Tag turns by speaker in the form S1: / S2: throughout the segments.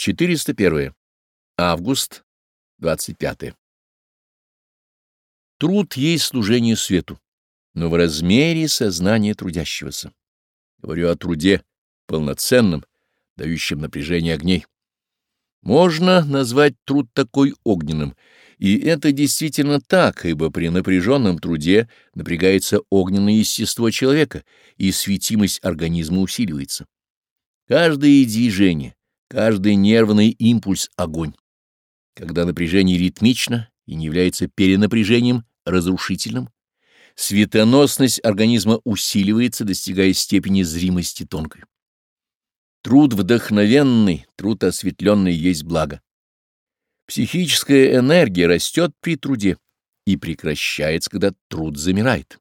S1: 401. Август, 25. Труд есть служение свету, но в размере сознания трудящегося. Говорю о труде полноценном, дающем напряжение огней. Можно назвать труд такой огненным, и это действительно так, ибо при напряженном труде напрягается огненное естество человека, и светимость организма усиливается. Каждое движение, Каждый нервный импульс — огонь. Когда напряжение ритмично и не является перенапряжением а разрушительным, светоносность организма усиливается, достигая степени зримости тонкой. Труд вдохновенный, труд осветленный есть благо. Психическая энергия растет при труде и прекращается, когда труд замирает.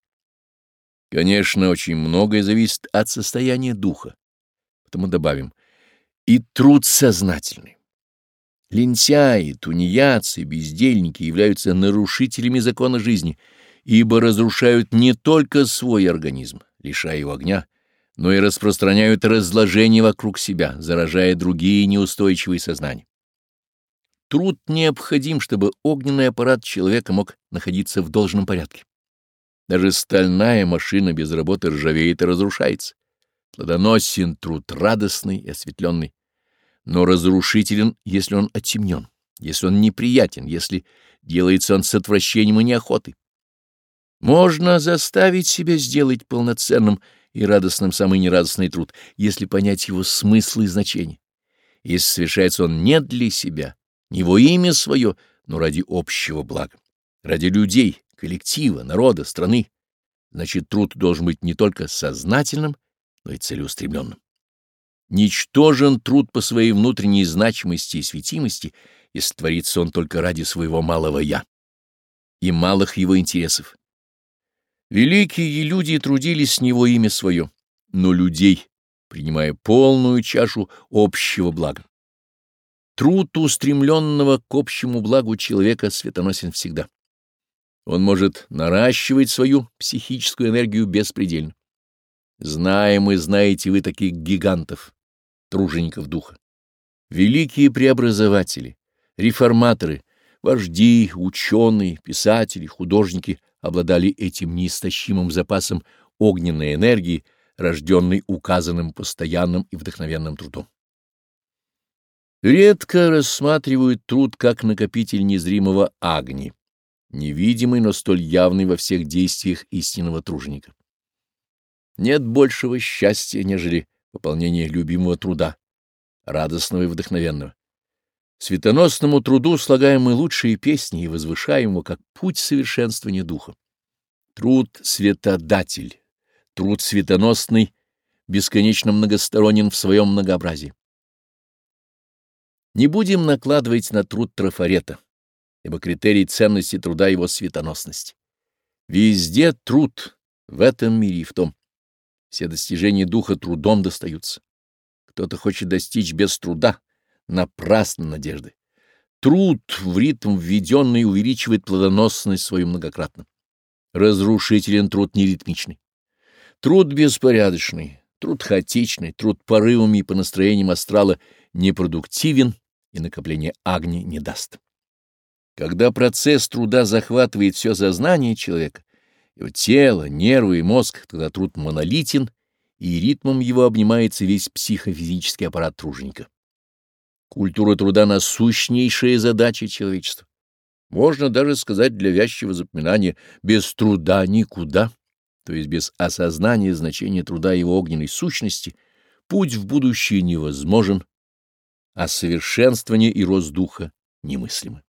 S1: Конечно, очень многое зависит от состояния духа. Потому добавим, и труд сознательный. Лентяи, тунеядцы, бездельники являются нарушителями закона жизни, ибо разрушают не только свой организм, лишая его огня, но и распространяют разложение вокруг себя, заражая другие неустойчивые сознания. Труд необходим, чтобы огненный аппарат человека мог находиться в должном порядке. Даже стальная машина без работы ржавеет и разрушается. Плодоносен труд радостный и осветленный, но разрушителен, если он оттемнен, если он неприятен, если делается он с отвращением и неохотой. Можно заставить себя сделать полноценным и радостным самый нерадостный труд, если понять его смысл и значение. Если совершается он не для себя, не во имя свое, но ради общего блага, ради людей, коллектива, народа, страны, значит, труд должен быть не только сознательным, но и целеустремленным ничтожен труд по своей внутренней значимости и светимости, и творится он только ради своего малого «я» и малых его интересов. Великие люди трудились с него имя свое, но людей, принимая полную чашу общего блага. Труд устремленного к общему благу человека светоносен всегда. Он может наращивать свою психическую энергию беспредельно. Знаем и знаете вы таких гигантов тружеников духа. Великие преобразователи, реформаторы, вожди, ученые, писатели, художники обладали этим неистощимым запасом огненной энергии, рожденной указанным постоянным и вдохновенным трудом. Редко рассматривают труд как накопитель незримого агни, невидимый, но столь явный во всех действиях истинного труженика. Нет большего счастья, нежели выполнение любимого труда, радостного и вдохновенного. Светоносному труду слагаем мы лучшие песни и возвышаем его как путь совершенствования духа. Труд — светодатель, труд светоносный, бесконечно многосторонен в своем многообразии. Не будем накладывать на труд трафарета, ибо критерий ценности труда его светоносность. Везде труд, в этом мире и в том. Все достижения духа трудом достаются. Кто-то хочет достичь без труда, напрасно надежды. Труд в ритм введенный увеличивает плодоносность свою многократно. Разрушителен труд неритмичный. Труд беспорядочный, труд хаотичный, труд порывами и по настроениям астрала непродуктивен и накопление агни не даст. Когда процесс труда захватывает все сознание человека, его тело, нервы и мозг тогда труд монолитен, и ритмом его обнимается весь психофизический аппарат труженика. Культура труда — насущнейшая задача человечества. Можно даже сказать для вязчего запоминания «без труда никуда», то есть без осознания значения труда его огненной сущности, путь в будущее невозможен, а совершенствование и рост духа немыслимы.